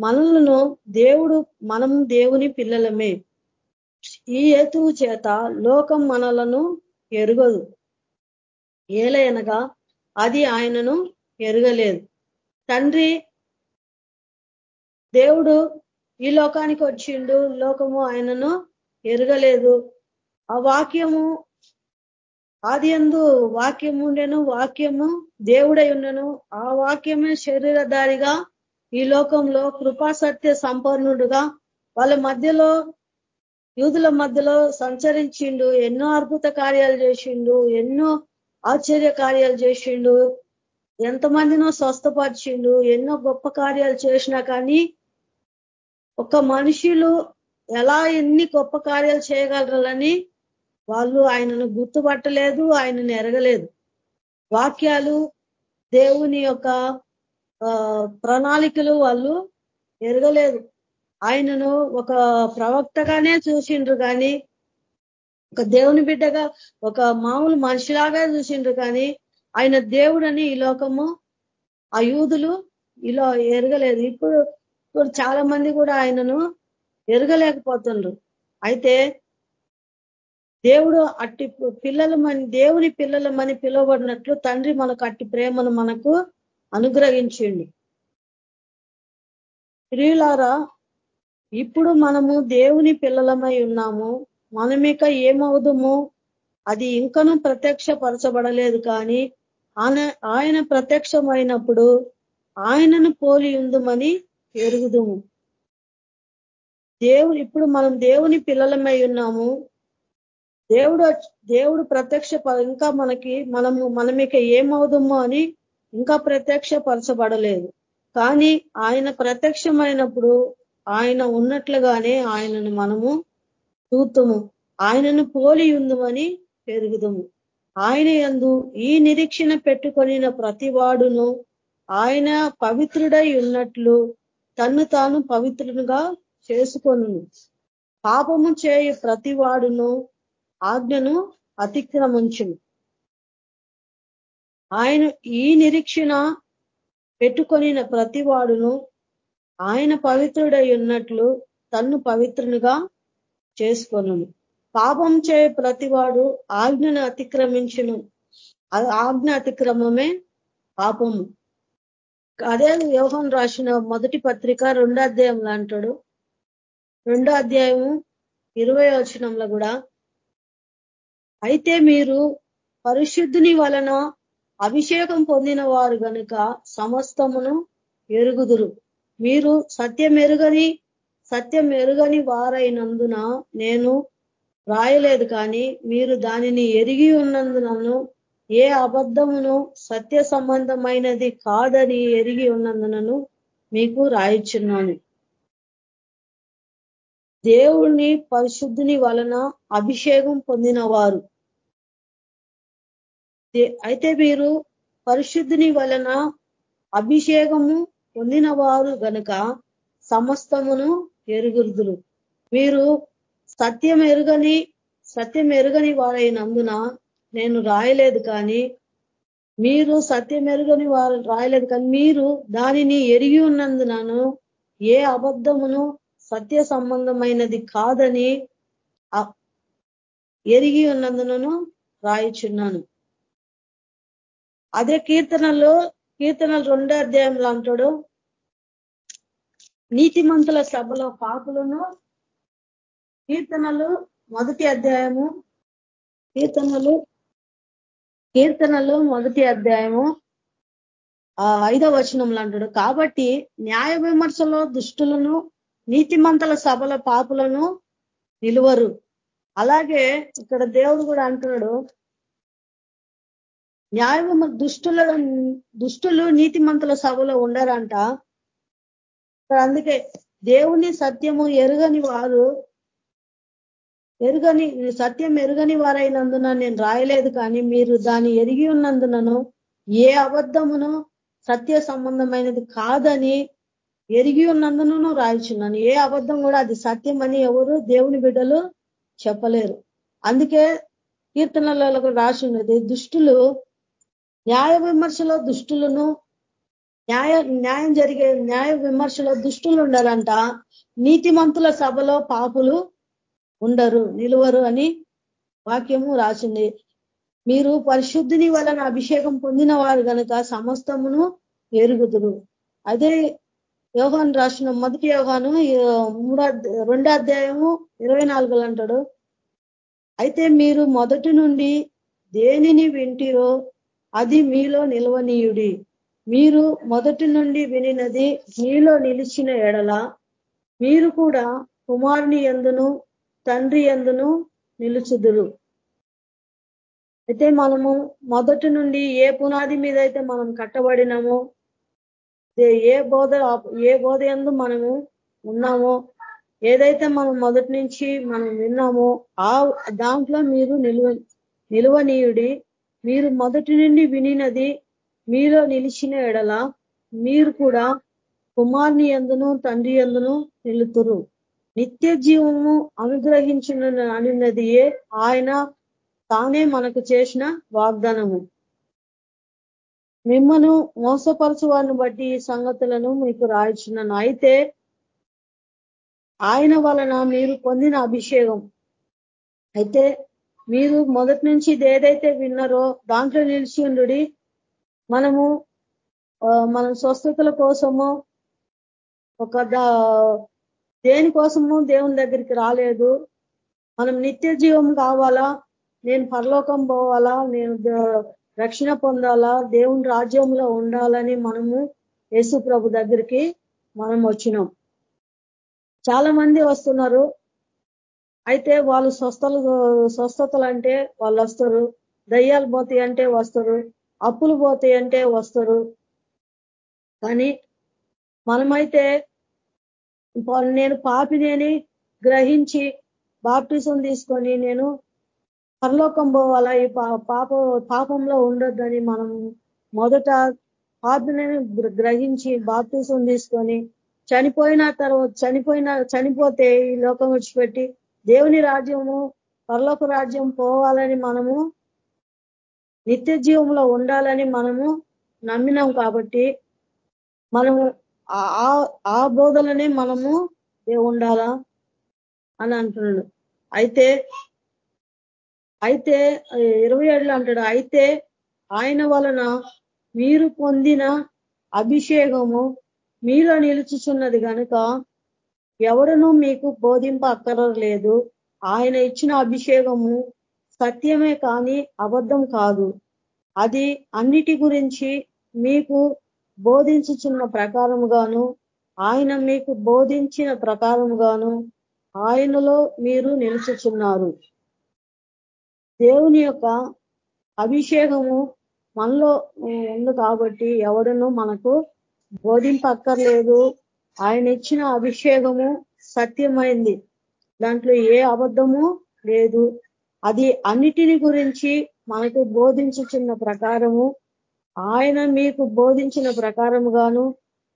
మనలను దేవుడు మనం దేవుని పిల్లలమే. ఈ హేతువు చేత లోకం మనలను ఎరుగదు. ఏలయనగా అది ఆయనను ఎరగలేదు. తండ్రి దేవుడు ఈ లోకానికి వచ్చిండు లోకము ఆయనను ఎరగలేదు. ఆ వాక్యము ఆది ఎందు వాక్యం ఉండెను వాక్యము దేవుడై ఉండెను. ఆ వాక్యమే శరీరధారిగా ఈ లోకంలో కృపాసత్య సంపన్నుడుగా వాళ్ళ మధ్యలో యూదుల మధ్యలో సంచరించిండు ఎన్నో అద్భుత కార్యాలు చేసిండు ఎన్నో ఆశ్చర్య కార్యాలు చేసిండు ఎంతమందినో స్వస్థపరిచిండు ఎన్నో గొప్ప కార్యాలు చేసినా కానీ ఒక మనుషులు ఎలా ఎన్ని గొప్ప కార్యాలు చేయగలరని వాళ్ళు ఆయనను గుర్తుపట్టలేదు ఆయనను ఎరగలేదు. వాక్యాలు దేవుని యొక్క ప్రణాళికలు వాళ్ళు ఎరగలేదు. ఆయనను ఒక ప్రవక్తగానే చూసిండ్రు కానీ ఒక దేవుని బిడ్డగా ఒక మామూలు మనిషిలాగా చూసిండ్రు కానీ ఆయన దేవుడని ఈ లోకము ఆ యూదులు ఇలా ఎరగలేదు. ఇప్పుడు ఇప్పుడు చాలా మంది కూడా ఆయనను ఎరగలేకపోతుండ్రు. అయితే దేవుడు అట్టి పిల్లలమని దేవుని పిల్లలమని పిలువబడినట్లు తండ్రి మనకు అట్టి ప్రేమను మనకు అనుగ్రహించండి. ప్రియులారా ఇప్పుడు మనము దేవుని పిల్లలమై ఉన్నాము. మనమిక ఏమవుదము? అది ఇంకనూ ప్రత్యక్షపరచబడలేదు కానీ ఆయన ఆయన ప్రత్యక్షమైనప్పుడు ఆయనను పోలి ఉందమని ఎరుగుదుము. దేవుడు ఇప్పుడు మనం దేవుని పిల్లలమై ఉన్నాము. దేవుడు దేవుడు ప్రత్యక్ష ఇంకా మనకి మనము మనమిక ఏమవుదము అని ఇంకా ప్రత్యక్షపరచబడలేదు. కానీ ఆయన ప్రత్యక్షమైనప్పుడు ఆయన ఉన్నట్లుగానే ఆయనను మనము చూతుము. ఆయనను పోలి ఉందమని పెరుగుదము. ఆయన ఎందు ఈ నిరీక్షణ పెట్టుకొనిన ప్రతివాడును ఆయన పవిత్రుడై ఉన్నట్లు తన్ను తాను పవిత్రునిగా చేసుకొను పాపము చేయు ప్రతివాడును ఆజ్ఞను అతిక్రమించును ఆయన ఈ నిరీక్షణ పెట్టుకొనిన ప్రతివాడును ఆయన పవిత్రుడై ఉన్నట్లు తన్ను పవిత్రునిగా చేసుకొను పాపం చే ప్రతివాడు ఆజ్ఞను అతిక్రమించును. ఆజ్ఞ అతిక్రమమే పాపము. అదే యోహం రాసిన మొదటి పత్రిక రెండో అధ్యాయంలో అంటాడు. రెండో అధ్యాయము ఇరవై వచనంలో కూడా అయితే మీరు పరిశుద్ధుని వలన అభిషేకం పొందిన వారు కనుక సమస్తమును ఎరుగుదురు. మీరు సత్యం ఎరుగని సత్యం ఎరుగని వారైనందున నేను రాయలేదు కానీ మీరు దానిని ఎరిగి ఉన్నందునను ఏ అబద్ధమును సత్య సంబంధమైనది కాదని ఎరిగి ఉన్నందునను మీకు రాయిచున్నాను. దేవుణ్ణి పరిశుద్ధిని వలన అభిషేకం పొందిన వారు అయితే మీరు పరిశుద్ధిని వలన అభిషేకము పొందిన వారు గనుక సమస్తమును ఎరుగురుదురు మీరు సత్యం ఎరుగని సత్యం ఎరుగని వారైనందున నేను రాయలేదు కానీ మీరు సత్యం ఎరుగని వారు రాయలేదు కానీ మీరు దానిని ఎరిగి ఉన్నందునను ఏ అబద్ధమును సత్య సంబంధమైనది కాదని ఎరిగి ఉన్నందునను రాయిచున్నాను. అదే కీర్తనలో కీర్తనలు రెండో అధ్యాయంలో అంటాడు నీతిమంతుల సభలో పాపులను కీర్తనలు మొదటి అధ్యాయము కీర్తనలు కీర్తనలు మొదటి అధ్యాయము ఐదవ వచనంలో అంటాడు కాబట్టి న్యాయ విమర్శలో దుష్టులను నీతిమంతుల సభల పాపులను నిలువరు. అలాగే ఇక్కడ దేవుడు కూడా అంటున్నాడు న్యాయము దుష్టుల దుష్టులు నీతిమంతుల సభలో ఉండరంట. అందుకే దేవుని సత్యము ఎరుగని వారు ఎరుగని సత్యం ఎరుగని వారైనందున నేను రాయలేదు కానీ మీరు దాన్ని ఎరిగి ఉన్నందునను ఏ అబద్ధమును సత్య సంబంధమైనది కాదని ఎరిగి ఉన్నందునను రాయించున్నాను. ఏ అబద్ధం కూడా అది సత్యం అని ఎవరు దేవుని బిడ్డలు చెప్పలేరు. అందుకే కీర్తనలలో రాసి ఉన్నది దుష్టులు న్యాయ విమర్శలో దుష్టులను న్యాయ న్యాయం జరిగే న్యాయ విమర్శలో దుష్టులు ఉండరంట. నీతిమంతుల సభలో పాపులు ఉండరు నిలువరు అని వాక్యము రాసింది. మీరు పరిశుద్ధిని వలన అభిషేకం పొందిన వారు కనుక సమస్తమును ఎరుగుదురు. అదే యోగాను రాసిన మొదటి యోగాను మూడో రెండో అధ్యాయము ఇరవై నాలుగులు అంటాడు. అయితే మీరు మొదటి నుండి దేనిని వింటిరో అది మీలో నిలవనీయుడి. మీరు మొదటి నుండి వినినది మీలో నిలిచిన ఎడల. మీరు కూడా కుమారుని ఎందును తండ్రి ఎందును నిలుచుదురు. అయితే మనము మొదటి నుండి ఏ పునాది మీద అయితే మనం కట్టబడినామో ఏ బోధ ఏ బోధ ఎందు మనము ఉన్నామో ఏదైతే మనం మొదటి నుంచి మనం విన్నామో ఆ దాంట్లో మీరు నిలువ నిలువనీయుడి. మీరు మొదటి నుండి వినినది మీలో నిలిచిన ఎడల మీరు కూడా కుమార్ని ఎందును తండ్రి ఎందును నిలుతురు. నిత్య జీవము అనుగ్రహించిన అనినదియే ఆయన తానే మనకు చేసిన వాగ్దానము. మిమ్మను మోసపరచు వారిని బట్టి ఈ సంగతులను మీకు రాయించున్నాను. అయితే ఆయన వలన మీరు పొందిన అభిషేకం. అయితే మీరు మొదటి నుంచి ఇది ఏదైతే విన్నారో దాంట్లో నిలిచి ఉండు మనము మన స్వస్థతల కోసము ఒక దేనికోసము దేవుని దగ్గరికి రాలేదు. మనం నిత్య జీవం కావాలా? నేను పరలోకం పోవాలా? నేను రక్షణ పొందాలా? దేవుని రాజ్యంలో ఉండాలని మనము యేసు ప్రభు దగ్గరికి మనం వచ్చినాం. చాలా మంది వస్తున్నారు. అయితే వాళ్ళు స్వస్థలు స్వస్థతలు అంటే వాళ్ళు వస్తారు. దయ్యాలు పోతాయి అంటే వస్తారు. అప్పులు పోతాయి అంటే వస్తారు. కానీ మనమైతే నేను పాపినేని గ్రహించి బాప్టిజం తీసుకొని నేను పరలోకం పోవాలా? ఈ పాప పాపంలో ఉండొద్దని మనం మొదట పాపినేని గ్రహించి బాప్టిజం తీసుకొని చనిపోయిన తర్వాత చనిపోయిన చనిపోతే ఈ లోకం విడిచిపెట్టి దేవుని రాజ్యము పరలోక రాజ్యం పోవాలని మనము నిత్య జీవంలో ఉండాలని మనము నమ్మినాం కాబట్టి మనము ఆ బోధలనే మనము ఉండాలా అని అంటున్నాడు. అయితే అయితే ఇరవై ఏడులో అంటాడు అయితే ఆయన వలన మీరు పొందిన అభిషేకము మీలో నిలుచుచున్నది కనుక ఎవడను మీకు బోధింప అక్కరలేదు ఆయన ఇచ్చిన అభిషేకము సత్యమే కానీ అబద్ధం కాదు. అది అన్నిటి గురించి మీకు బోధించుచున్న ప్రకారముగాను ఆయన మీకు బోధించిన ప్రకారముగాను ఆయనలో మీరు నిలుచుచున్నారు. దేవుని యొక్క అభిషేకము మనలో ఉంది కాబట్టి ఎవడను మనకు బోధింపక్కర్లేదు. ఆయన ఇచ్చిన అభిషేకము సత్యమైంది. దాంట్లో ఏ అబద్ధము లేదు. అది అన్నిటిని గురించి మనకు బోధించుచున్న ప్రకారము ఆయన మీకు బోధించిన ప్రకారముగాను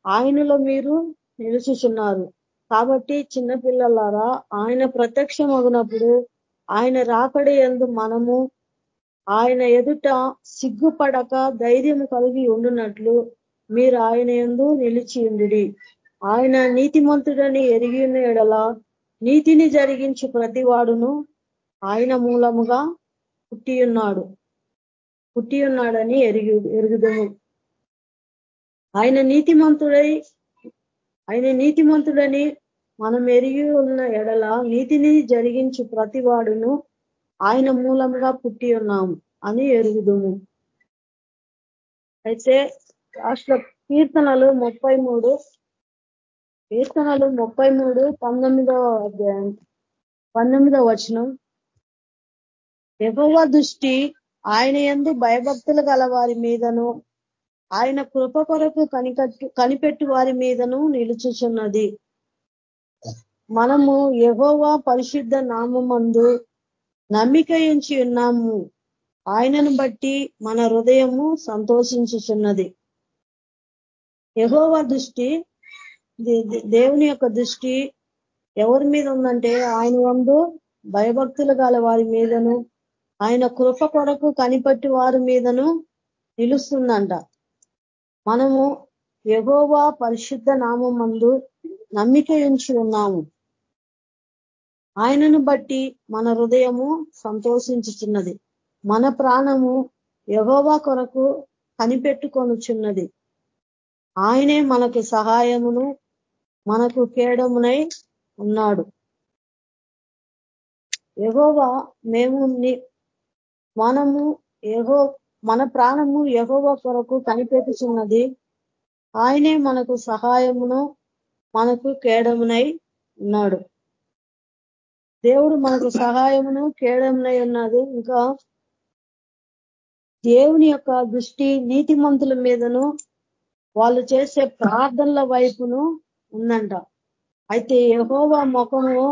ఆయనలో మీరు నిలుచుచున్నారు. కాబట్టి చిన్నపిల్లలారా ఆయన ప్రత్యక్షమగినప్పుడు ఆయన రాకడి ఎందు మనము ఆయన ఎదుట సిగ్గుపడక ధైర్యం కలిగి ఉండునట్లు మీరు ఆయన ఎందు నిలిచి ఉండి ఆయన నీతిమంతుడని ఎరిగి ఎడల నీతిని జరిగించు ప్రతివాడును ఆయన మూలముగా పుట్టి ఉన్నాడు. పుట్టి ఉన్నాడని ఎరిగి ఎరుగుదము. ఆయన నీతిమంతుడై ఆయన నీతిమంతుడని మనం ఎరిగి ఉన్న ఎడల నీతిని జరిగించు ప్రతివాడును ఆయన మూలంగా పుట్టి ఉన్నాము అని ఎరుగుదుము. అయితే రాష్ట్ర కీర్తనలు ముప్పై మూడు కీర్తనలు ముప్పై మూడు పంతొమ్మిదవ అధ్యాయం. పంతొమ్మిదో వచనం. ఎగవ దృష్టి ఆయన ఎందు భయభక్తులు గల వారి మీదను ఆయన కృప కొరకు కనికట్టు కనిపెట్టు వారి మీదను నిలుచుచున్నది. మనము ఎహోవా పరిశుద్ధ నామందు నమ్మిక ఎంచి ఉన్నాము. ఆయనను బట్టి మన హృదయము సంతోషించుచున్నది. యహోవా దృష్టి దేవుని యొక్క దృష్టి ఎవరి మీద ఉందంటే ఆయన వందు భయభక్తులు గల వారి మీదను ఆయన కృప కొరకు కనిపట్టి వారి మీదను నిలుస్తుందంట. మనము ఎగోవా పరిశుద్ధ నామందు నమ్మిక ఉంచి ఉన్నాము. ఆయనను బట్టి మన హృదయము సంతోషించుచున్నది. మన ప్రాణము ఎగోవా కొరకు కనిపెట్టుకొనుచున్నది. ఆయనే మనకు సహాయమును మనకు కేడమునై ఉన్నాడు. ఎగోవా మేము మనము ఎగో మన ప్రాణము ఎగోవ కొరకు కనిపెట్టుచున్నది. ఆయనే మనకు సహాయమును మనకు కేడమునై ఉన్నాడు. దేవుడు మనకు సహాయమును కేడమునై ఉన్నది ఇంకా దేవుని యొక్క దృష్టి నీతిమంతుల మీదను వాళ్ళు చేసే ప్రార్థనల వైపును ఉందంట. అయితే యహోవా ముఖము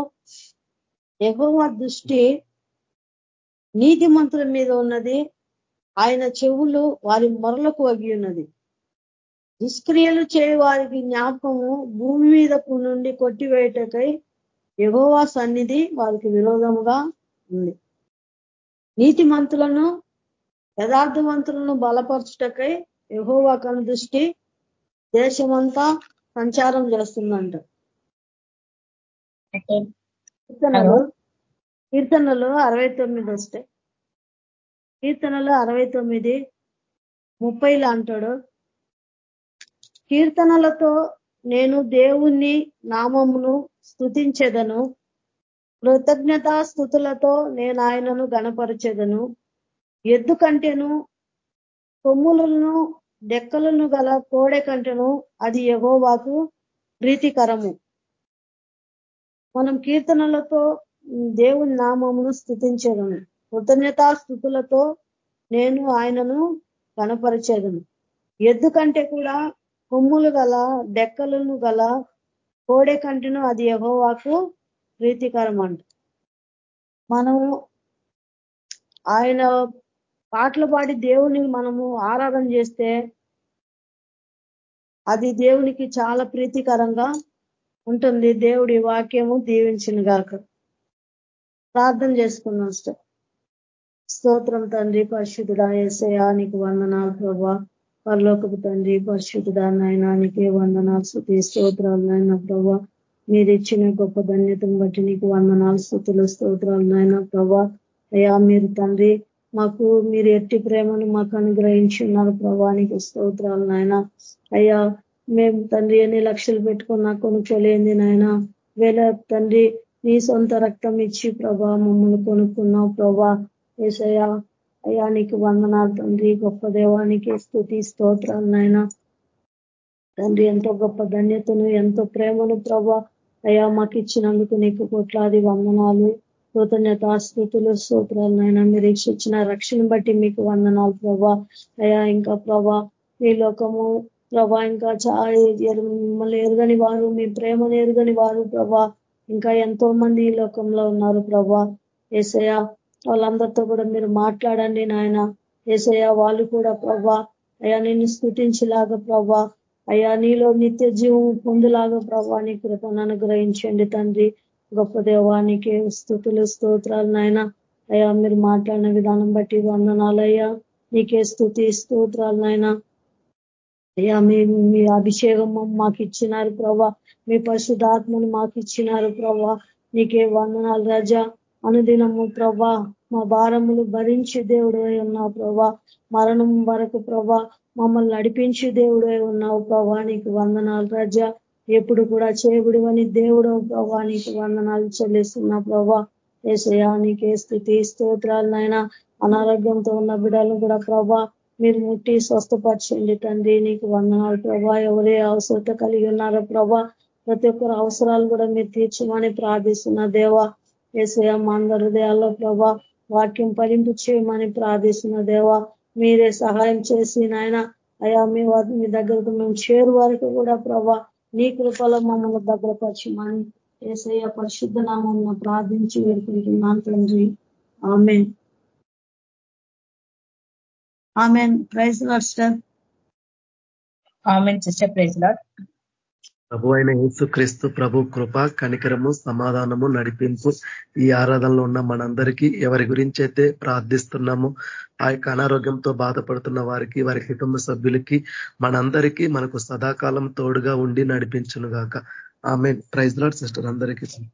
యహోవా దృష్టి నీతిమంతుల మీద ఉన్నది. ఆయన చెవులు వారి మొరలకు వగి ఉన్నది. దుష్క్రియలు చేయి వారికి జ్ఞాపకము భూమి మీద నుండి కొట్టివేయటకై ఎగోవా సన్నిధి వారికి విరోధముగా ఉంది. నీతిమంతులను యథార్థవంతులను బలపరచుటకై ఎహోవా కను దృష్టి దేశమంతా సంచారం చేస్తుందంట. కీర్తనలు కీర్తనలు అరవై తొమ్మిది వస్తాయి కీర్తనలు అరవై తొమ్మిది ముప్పైలు అంటాడు. కీర్తనలతో నేను దేవుణ్ణి నామమును స్థుతించెదను కృతజ్ఞతా స్థుతులతో నేను ఆయనను గణపరచెదను. ఎద్దు కంటెను కొమ్ములను డెక్కలను గల కోడె కంటను అది ఎగోవాకు ప్రీతికరము. మనం కీర్తనలతో దేవుని నామమును స్థుతించేదను కృతజ్ఞతా స్థుతులతో నేను ఆయనను కనపరిచేదను. ఎద్దు కంటే కూడా కొమ్ములు గల డెక్కలను గల కోడె కంటెను అది ఎగోవాకు ప్రీతికరం అంట మనము ఆయన పాటలు పాడి దేవుని మనము ఆరాధన చేస్తే అది దేవునికి చాలా ప్రీతికరంగా ఉంటుంది. దేవుడి వాక్యము దీవించిన గాక. ప్రార్థన చేసుకున్నాం స్తోత్రం తండ్రి పరిశుద్ధుడా ఏసయా నీకు వందనాలు ప్రభా. పరలోకపు తండ్రి పరిశుద్ధుడా నాయనానికి వందనాలు శృతి స్తోత్రాలు నాయన ప్రభా. మీరు ఇచ్చిన గొప్ప ధన్యతను బట్టి నీకు వందనాలు స్థుతులు స్తోత్రాలు నాయన ప్రభా. అయ్యా మీరు తండ్రి మాకు మీరు ఎట్టి ప్రేమను మాకు అనుగ్రహించి ఉన్నారు ప్రభానికి స్తోత్రాలు నాయన. అయ్యా మేము తండ్రి ఎన్ని లక్షలు పెట్టుకున్నా కొనుక్కోలేంది నాయన. వేళ తండ్రి నీ సొంత రక్తం ఇచ్చి ప్రభా మమ్మల్ని కొనుక్కున్నావు ప్రభా. ఏసయ్యా అయ్యా నీకు వందనాలు తండ్రి గొప్ప దేవానికి స్థుతి స్తోత్రాలు నాయన. తండ్రి ఎంతో గొప్ప ధన్యతను ఎంతో ప్రేమను ప్రభా అయ్యా మాకు ఇచ్చినందుకు నీకు కొట్లాది వందనాలు. కృతజ్ఞత స్థుతులు సూత్రాలు నాయన మీరు ఇచ్చిన రక్షణ బట్టి మీకు వందనాలు ప్రభా. అయ్యా ఇంకా ప్రభా మీ లోకము ప్రభా ఇంకా మిమ్మల్ని ఎరుగని వారు మీ ప్రేమను ఎరుగని వారు ప్రభా. ఇంకా ఎంతో మంది ఈ లోకంలో ఉన్నారు ప్రభా. ఏసయ వాళ్ళందరితో కూడా మీరు మాట్లాడండి నాయన. ఏసయ వాళ్ళు కూడా ప్రభా అయ్యా నేను స్థుతించేలాగా ప్రభా. అయ్యా నీలో నిత్య జీవం పొందులాగా ప్రభా నీ కృపను అనుగ్రహించండి తండ్రి. గొప్ప దేవానికి స్థుతులు స్తోత్రాలు నాయన. అయ్యా మీరు మాట్లాడిన విధానం బట్టి వందనాలయ్యా నీకే స్థుతి స్తోత్రాలు నాయన. అయ్యా మీ మీ అభిషేకం మాకు ఇచ్చినారు ప్రభా మీ పరిశుధాత్మను మాకు ఇచ్చినారు ప్రభా నీకే వందనాలు రాజా. అనుదినము ప్రభా మా భారములు భరించి దేవుడు ఉన్నావు ప్రభా మరణం వరకు ప్రభా మమ్మల్ని నడిపించి దేవుడై ఉన్నావు ప్రభా నీకు వందనాలు రాజా. ఎప్పుడు కూడా చేయబడి అని దేవుడు ప్రభా నీకు వందనాలు చెల్లిస్తున్నా ప్రభా. ఏసయా నీకే స్థితి స్తోత్రాలనైనా అనారోగ్యంతో ఉన్న బిడాలను కూడా ప్రభా మీరు ముట్టి స్వస్థపరచండి తండ్రి. నీకు వందనాలు ప్రభా. ఎవరే అవసరత కలిగి ఉన్నారో ప్రభా. ప్రతి ఒక్కరు అవసరాలు కూడా మీరు తీర్చమని ప్రార్థిస్తున్న దేవా. ఏసయ మా హృదయాల్లో ప్రభా వాక్యం పరింపు చేయమని ప్రార్థిస్తున్న దేవా. మీరే సహాయం చేసి నాయన. అయా మీ మీ దగ్గరకు మేము చేరు వరకు కూడా ప్రభా నీ కృపలో మమ్మల్ని భద్రపరచమని ఏసయ్య పరిశుద్ధ నామం ప్రార్థించి వేడుకుంటున్నాను తండ్రి. Amen amen praise Lord sir amen sister. Praise Lord ప్రభు అయిన క్రీస్తు ప్రభు కృప కనికరము సమాధానము నడిపింపు ఈ ఆరాధనలో ఉన్న మనందరికీ ఎవరి గురించి అయితే ప్రార్థిస్తున్నామో ఆ యొక్క అనారోగ్యంతో బాధపడుతున్న వారికి వారి కుటుంబ సభ్యులకి మనందరికీ మనకు సదాకాలం తోడుగా ఉండి నడిపించును గాక. ఆమె ప్రైజ్ లాడ్ సిస్టర్ అందరికీ. సిస్టర్.